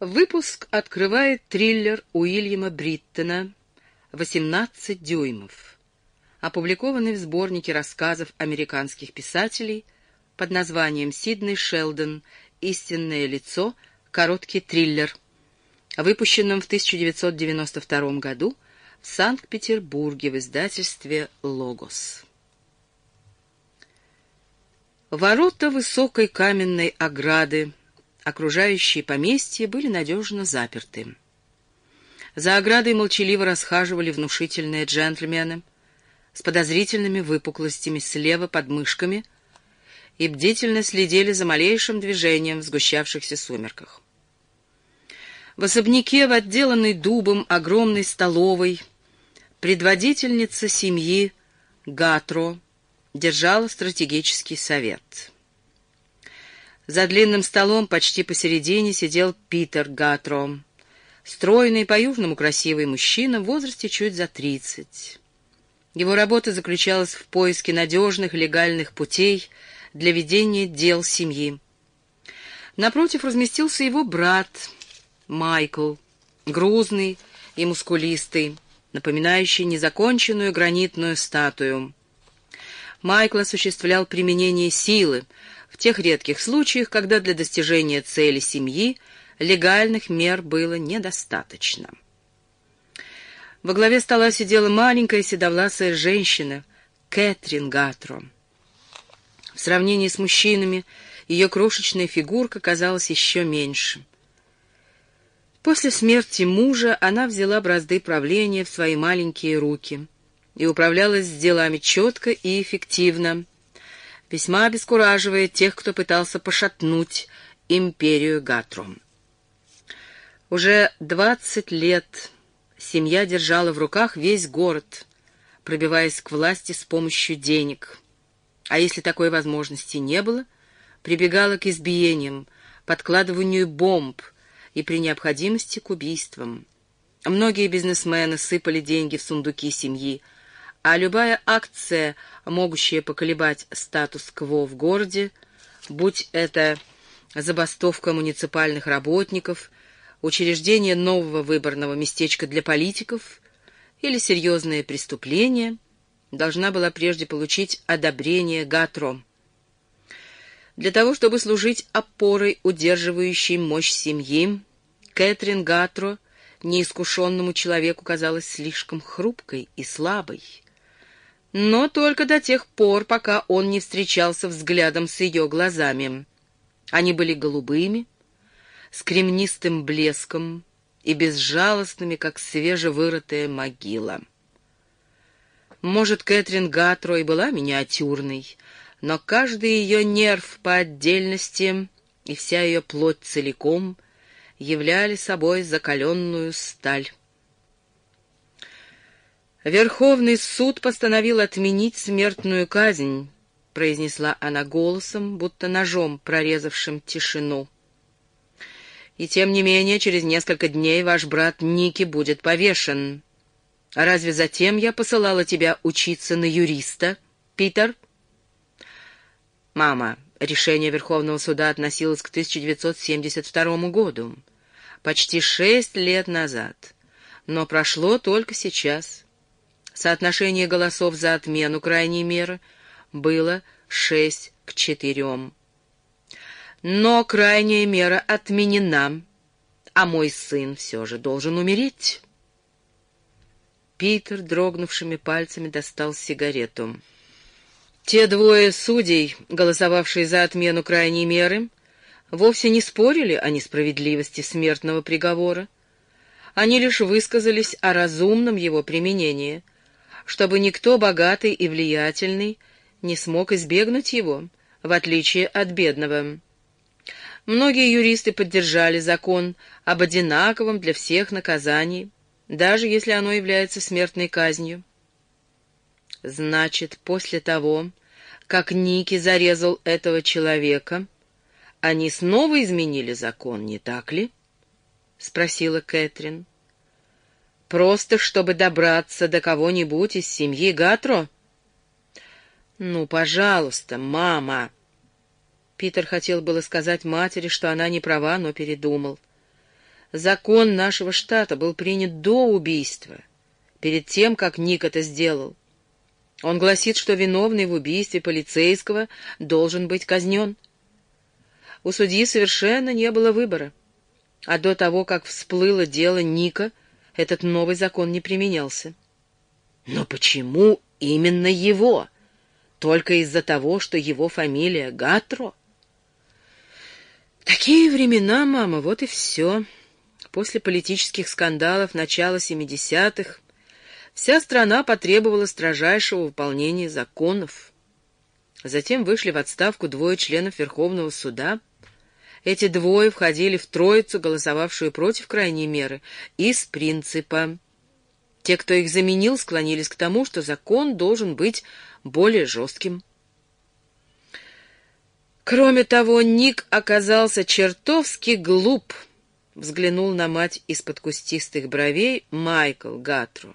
Выпуск открывает триллер Уильяма Бриттона «18 дюймов», опубликованный в сборнике рассказов американских писателей под названием «Сиднey Шелдон. Истинное лицо. Короткий триллер», выпущенном в 1992 году в Санкт-Петербурге в издательстве «Логос». Ворота высокой каменной ограды окружающие поместья были надежно заперты. За оградой молчаливо расхаживали внушительные джентльмены с подозрительными выпуклостями слева под мышками и бдительно следили за малейшим движением в сгущавшихся сумерках. В особняке, в отделанной дубом огромной столовой, предводительница семьи Гатро держала стратегический совет — за длинным столом почти посередине сидел Питер Гатро, стройный, по-южному красивый мужчина в возрасте чуть за тридцать. Его работа заключалась в поиске надежных легальных путей для ведения дел семьи. Напротив разместился его брат Майкл, грузный и мускулистый, напоминающий незаконченную гранитную статую. Майкл осуществлял применение силы, в тех редких случаях, когда для достижения цели семьи легальных мер было недостаточно. Во главе стола сидела маленькая седовласая женщина, Кэтрин Гатро. В сравнении с мужчинами ее крошечная фигурка казалась еще меньше. После смерти мужа она взяла бразды правления в свои маленькие руки и управлялась делами четко и эффективно, весьма обескураживая тех, кто пытался пошатнуть империю Гатром. Уже двадцать лет семья держала в руках весь город, пробиваясь к власти с помощью денег. А если такой возможности не было, прибегала к избиениям, подкладыванию бомб и при необходимости к убийствам. Многие бизнесмены сыпали деньги в сундуки семьи, а любая акция, могущая поколебать статус-кво в городе, будь это забастовка муниципальных работников, учреждение нового выборного местечка для политиков или серьезное преступление, должна была прежде получить одобрение Гатро. Для того, чтобы служить опорой, удерживающей мощь семьи, Кэтрин Гатро неискушенному человеку казалась слишком хрупкой и слабой но только до тех пор, пока он не встречался взглядом с ее глазами. Они были голубыми, с кремнистым блеском и безжалостными, как свежевырытая могила. Может, Кэтрин Гатро и была миниатюрной, но каждый ее нерв по отдельности и вся ее плоть целиком являли собой закаленную сталь. «Верховный суд постановил отменить смертную казнь», — произнесла она голосом, будто ножом, прорезавшим тишину. «И тем не менее, через несколько дней ваш брат Ники будет повешен. А разве затем я посылала тебя учиться на юриста, Питер?» «Мама, решение Верховного суда относилось к 1972 году, почти шесть лет назад, но прошло только сейчас». Соотношение голосов за отмену крайней меры было шесть к четырем. Но крайняя мера отменена, а мой сын все же должен умереть. Питер дрогнувшими пальцами достал сигарету. Те двое судей, голосовавшие за отмену крайней меры, вовсе не спорили о несправедливости смертного приговора. Они лишь высказались о разумном его применении — чтобы никто богатый и влиятельный не смог избегнуть его, в отличие от бедного. Многие юристы поддержали закон об одинаковом для всех наказании, даже если оно является смертной казнью. Значит, после того, как Ники зарезал этого человека, они снова изменили закон, не так ли? — спросила Кэтрин. Просто чтобы добраться до кого-нибудь из семьи Гатро? Ну, пожалуйста, мама. Питер хотел было сказать матери, что она не права, но передумал. Закон нашего штата был принят до убийства, перед тем, как Ник это сделал. Он гласит, что виновный в убийстве полицейского должен быть казнен. У судьи совершенно не было выбора. А до того, как всплыло дело Ника, этот новый закон не применялся. Но почему именно его? Только из-за того, что его фамилия Гатро? Такие времена, мама, вот и все. После политических скандалов начала 70-х вся страна потребовала строжайшего выполнения законов. Затем вышли в отставку двое членов Верховного суда. Эти двое входили в троицу, голосовавшую против крайней меры, из принципа. Те, кто их заменил, склонились к тому, что закон должен быть более жестким. Кроме того, Ник оказался чертовски глуп, взглянул на мать из-под кустистых бровей Майкл Гатру.